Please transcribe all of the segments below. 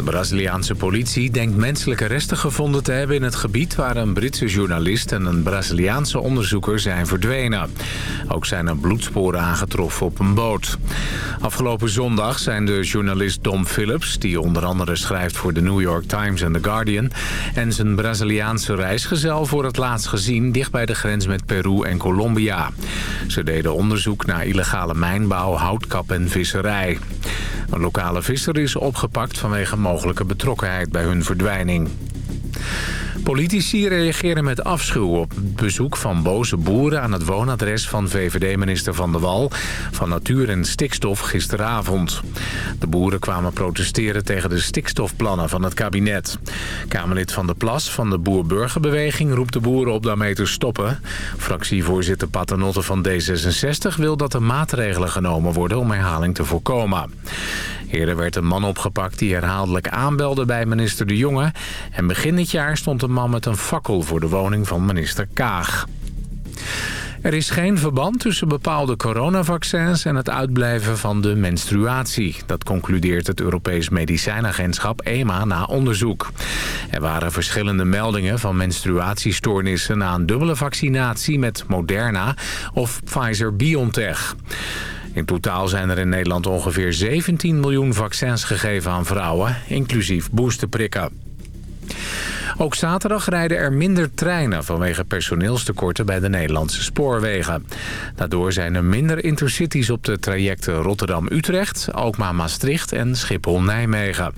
De Braziliaanse politie denkt menselijke resten gevonden te hebben in het gebied... waar een Britse journalist en een Braziliaanse onderzoeker zijn verdwenen. Ook zijn er bloedsporen aangetroffen op een boot. Afgelopen zondag zijn de journalist Dom Phillips... die onder andere schrijft voor de New York Times en The Guardian... en zijn Braziliaanse reisgezel voor het laatst gezien... dicht bij de grens met Peru en Colombia. Ze deden onderzoek naar illegale mijnbouw, houtkap en visserij. Een lokale visser is opgepakt vanwege mogelijke betrokkenheid bij hun verdwijning. Politici reageren met afschuw op het bezoek van boze boeren... aan het woonadres van VVD-minister Van der Wal... van Natuur en Stikstof gisteravond. De boeren kwamen protesteren tegen de stikstofplannen van het kabinet. Kamerlid Van der Plas van de Boer-Burgerbeweging... roept de boeren op daarmee te stoppen. Fractievoorzitter Paternotte van D66 wil dat er maatregelen genomen worden... om herhaling te voorkomen. Eerder werd een man opgepakt die herhaaldelijk aanbelde bij minister De Jonge. En begin dit jaar stond een man met een fakkel voor de woning van minister Kaag. Er is geen verband tussen bepaalde coronavaccins en het uitblijven van de menstruatie. Dat concludeert het Europees Medicijnagentschap EMA na onderzoek. Er waren verschillende meldingen van menstruatiestoornissen na een dubbele vaccinatie met Moderna of Pfizer-BioNTech. In totaal zijn er in Nederland ongeveer 17 miljoen vaccins gegeven aan vrouwen, inclusief boosterprikken. Ook zaterdag rijden er minder treinen vanwege personeelstekorten bij de Nederlandse spoorwegen. Daardoor zijn er minder intercities op de trajecten Rotterdam-Utrecht, Alkmaar-Maastricht en Schiphol-Nijmegen.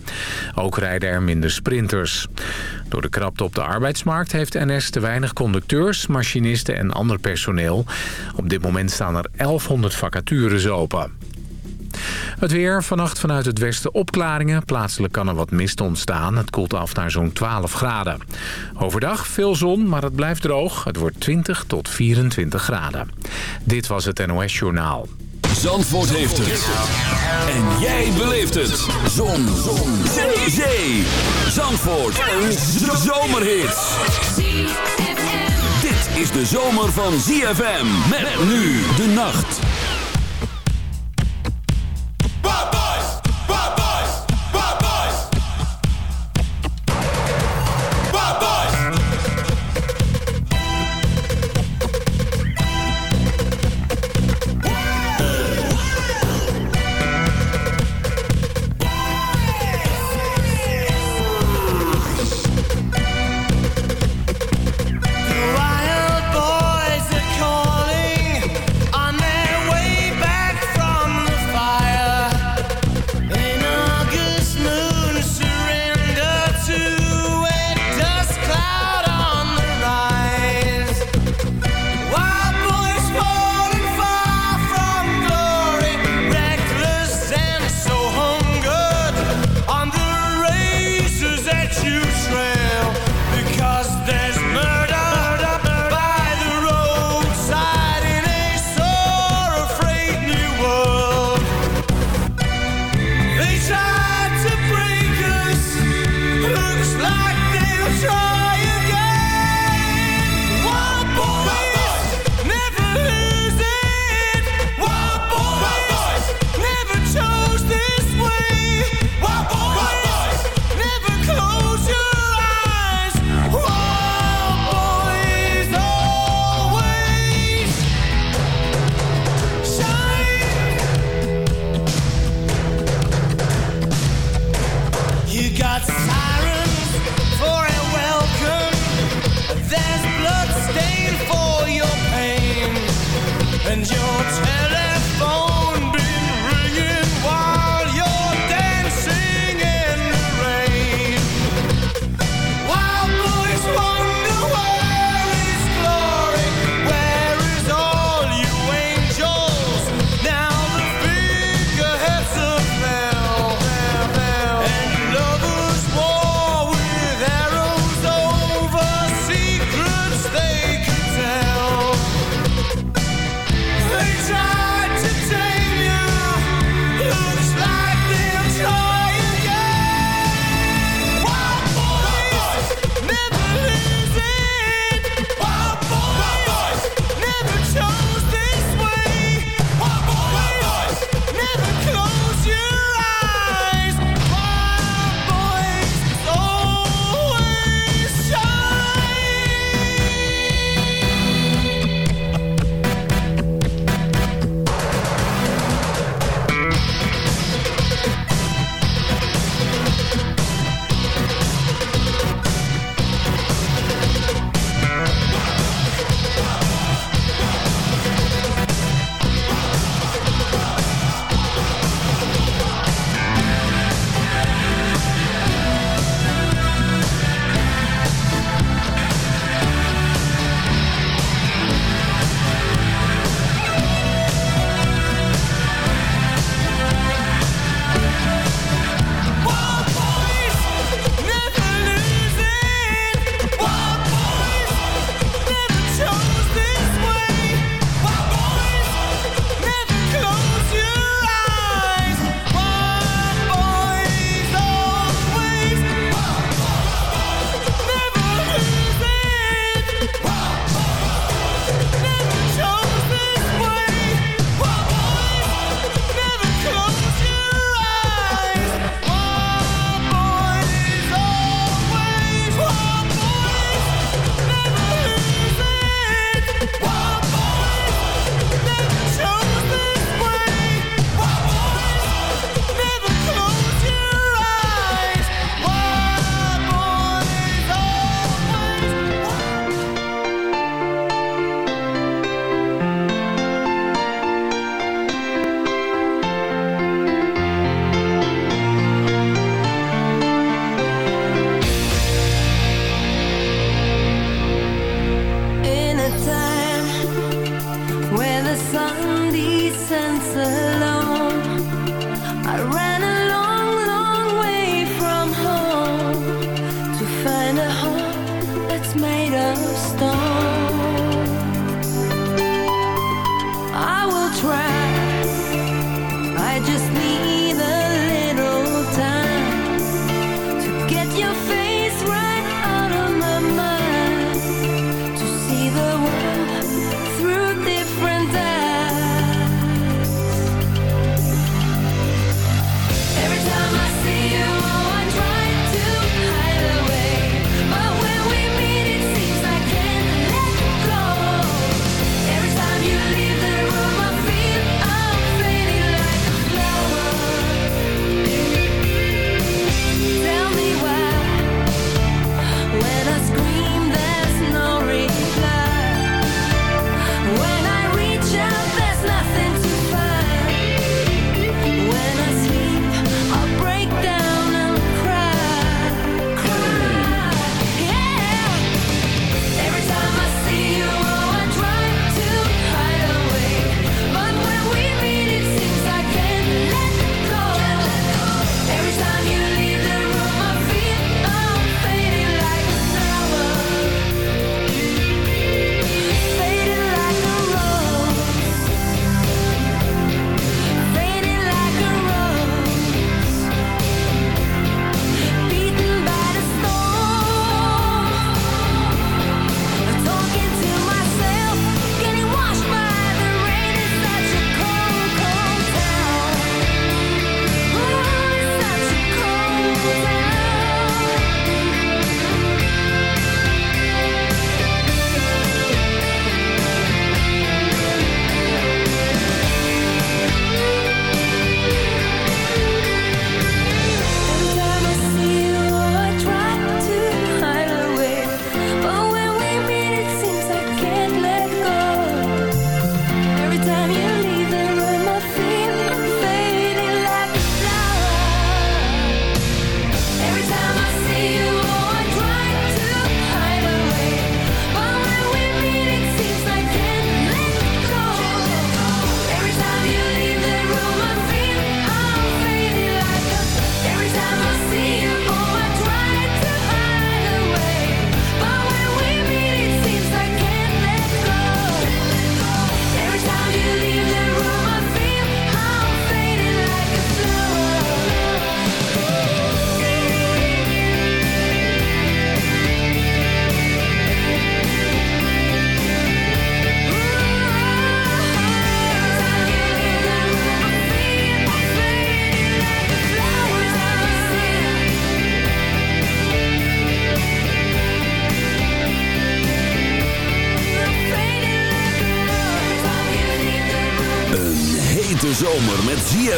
Ook rijden er minder sprinters. Door de krapte op de arbeidsmarkt heeft NS te weinig conducteurs, machinisten en ander personeel. Op dit moment staan er 1100 vacatures open. Het weer, vannacht vanuit het westen opklaringen. Plaatselijk kan er wat mist ontstaan. Het koelt af naar zo'n 12 graden. Overdag veel zon, maar het blijft droog. Het wordt 20 tot 24 graden. Dit was het NOS Journaal. Zandvoort heeft het. En jij beleeft het. Zon. zon. Zee. Zee. Zandvoort. Een zomerhit. Dit is de zomer van ZFM. Met nu de nacht.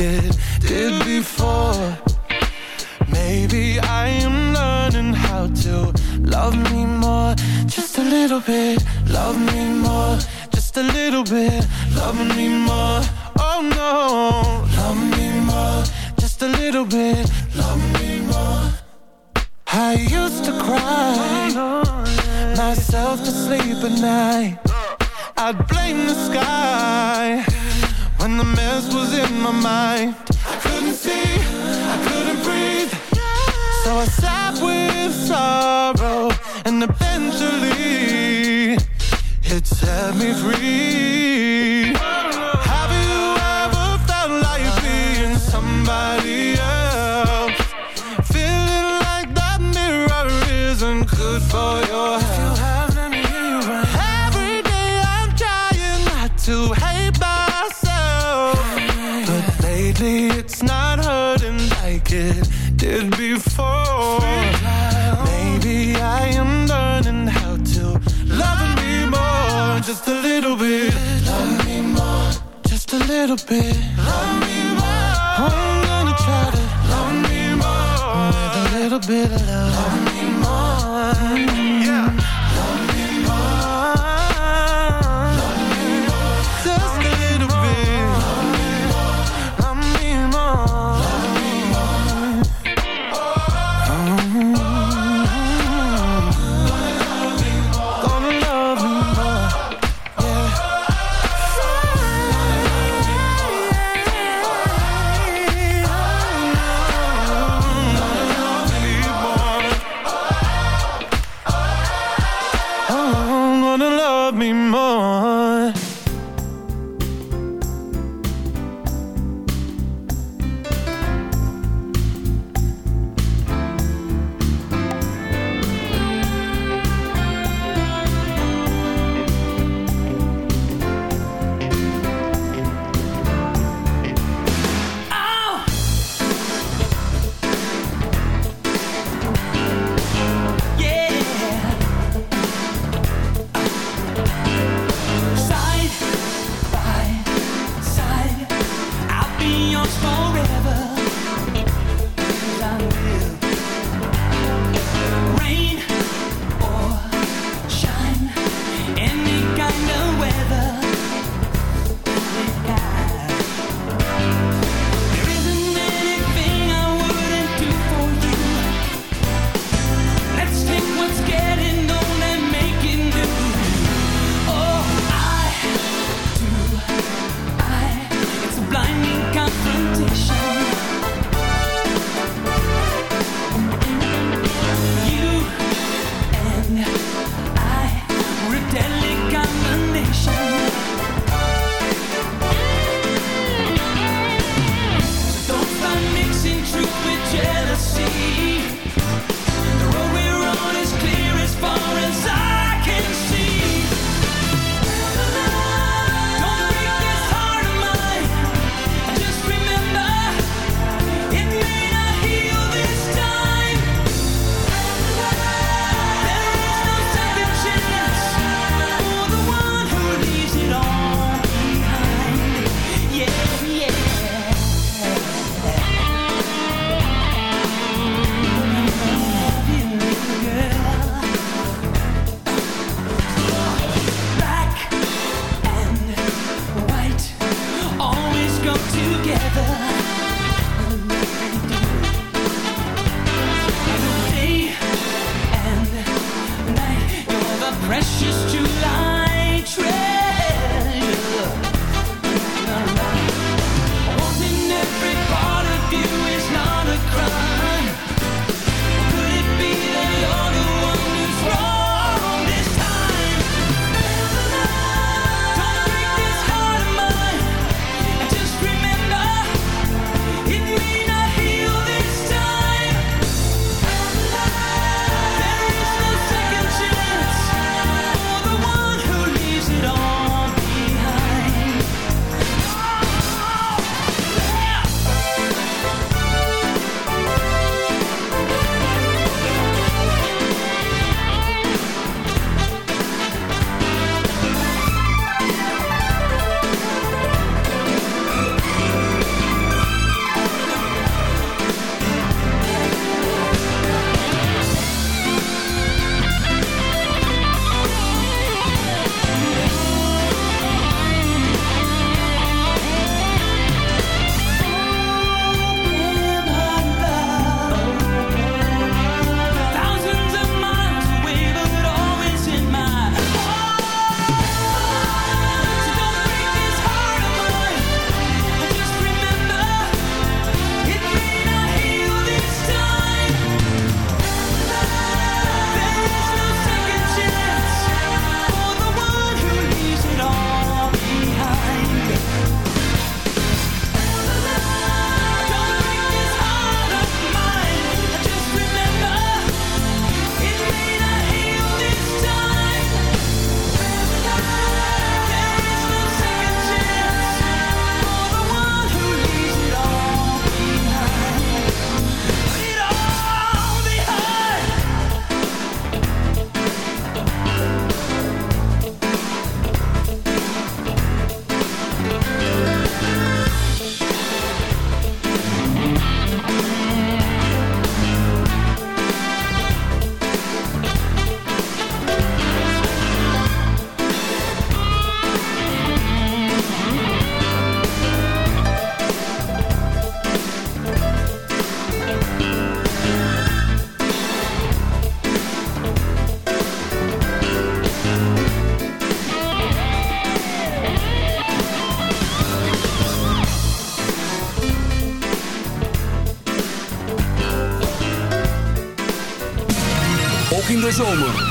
good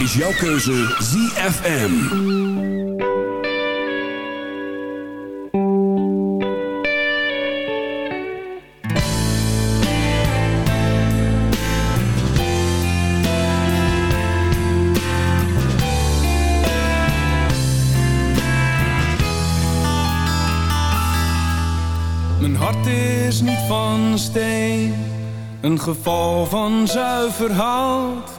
is jouw keuze ZFM. Mijn hart is niet van steen, een geval van zuiver hout.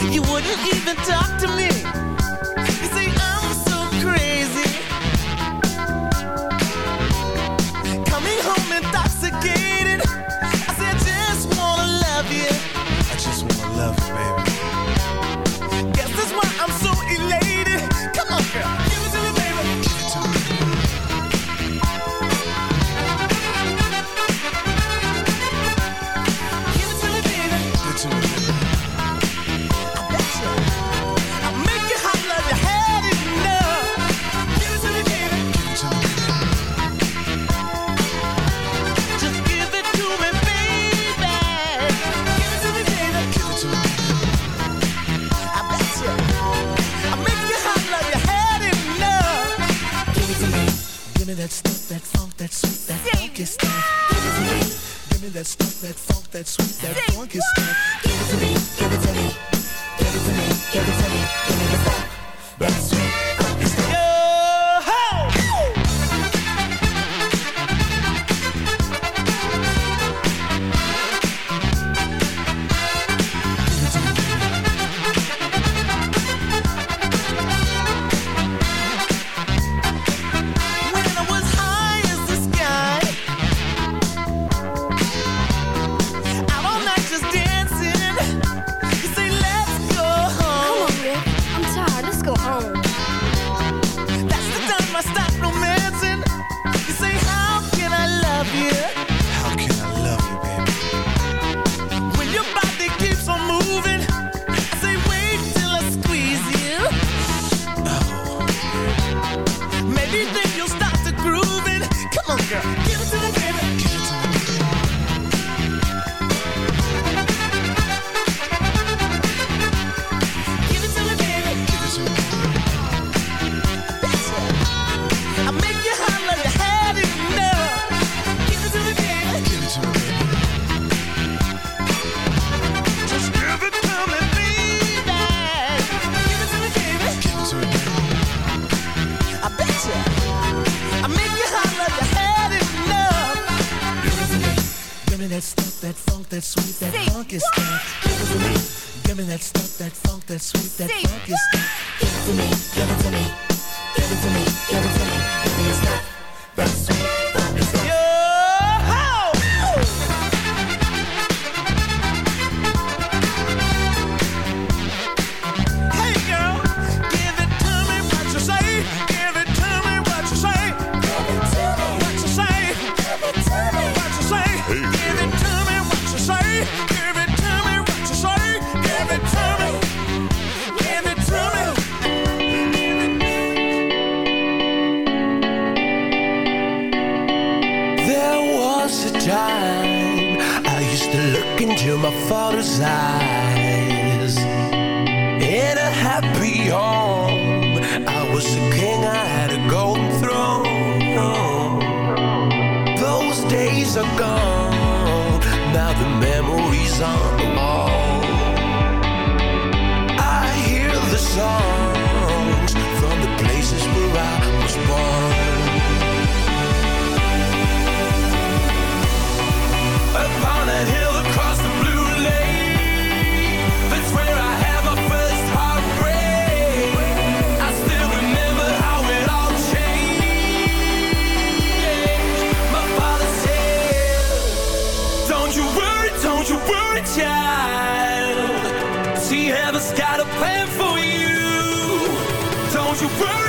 You wouldn't even talk to me. You worry,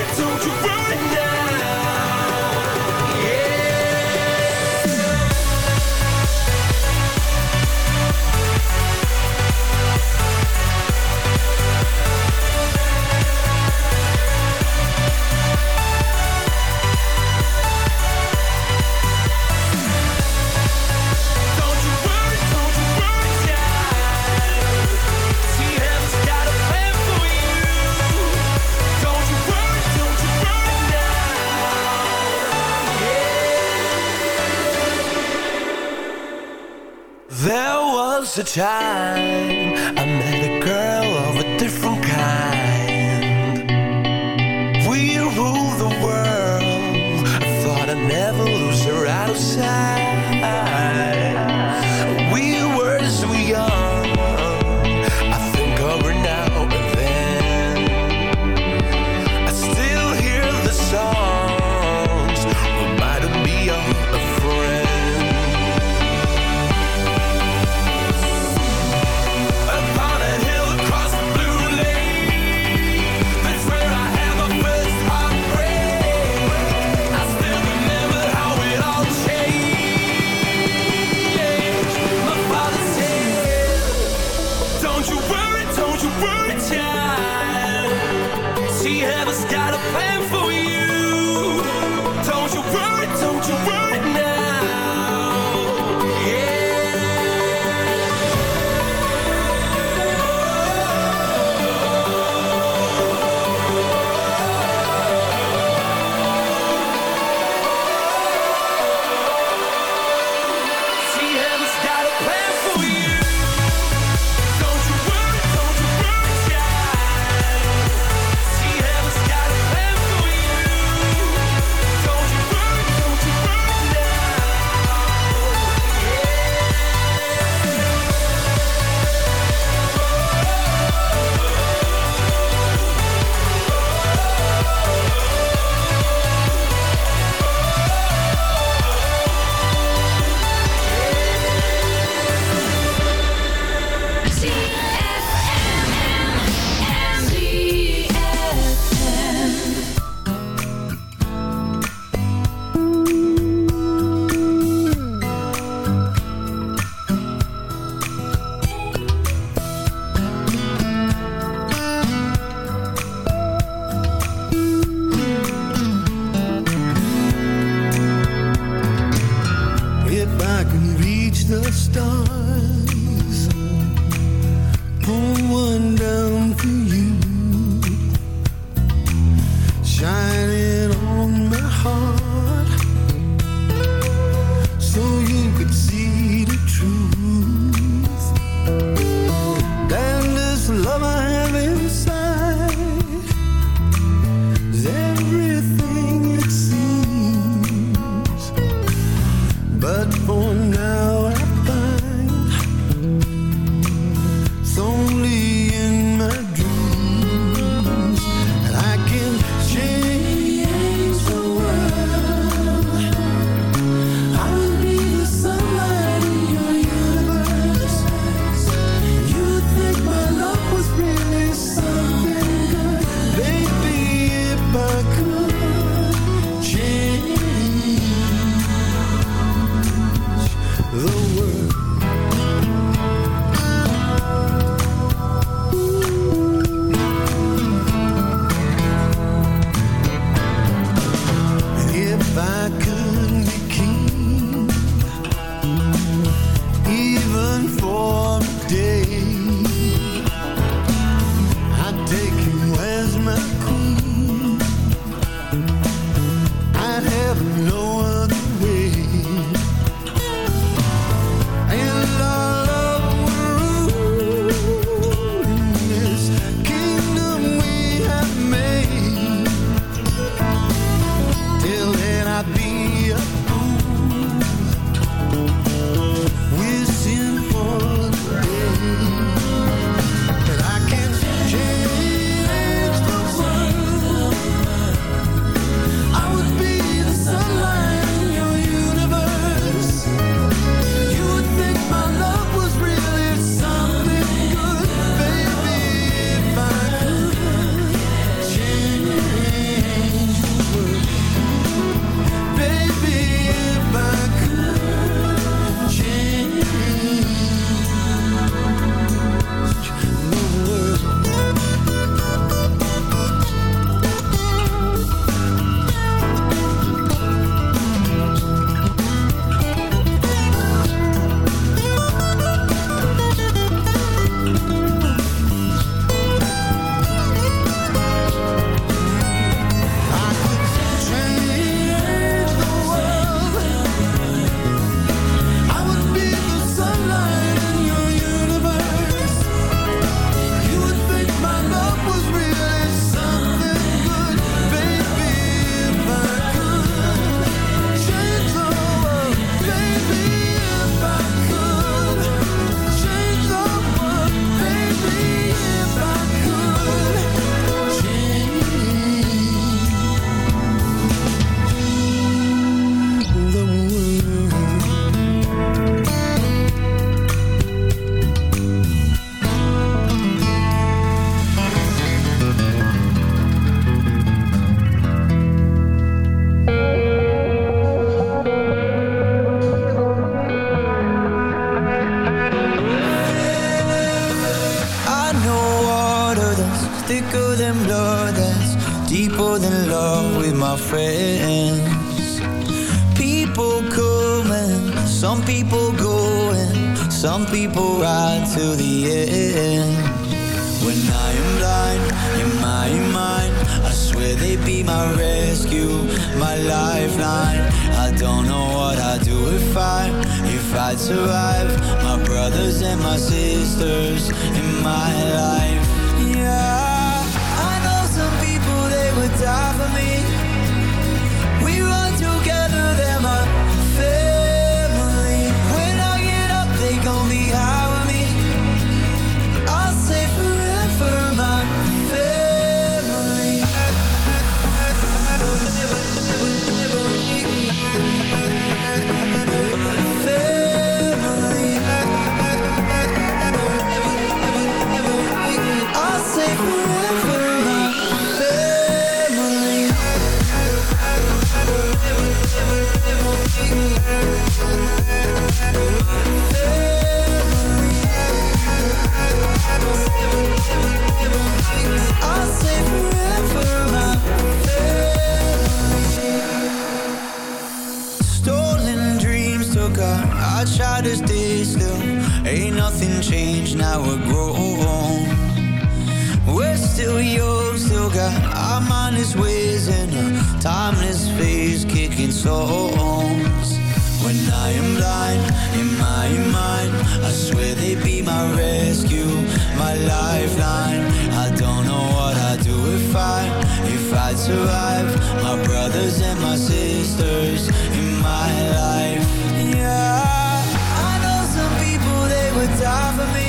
the time. I met timeless ways in a timeless phase kicking souls. When I am blind, in my mind, I swear they'd be my rescue, my lifeline. I don't know what I'd do if I, if I'd survive. My brothers and my sisters in my life, yeah. I know some people, they would die for me.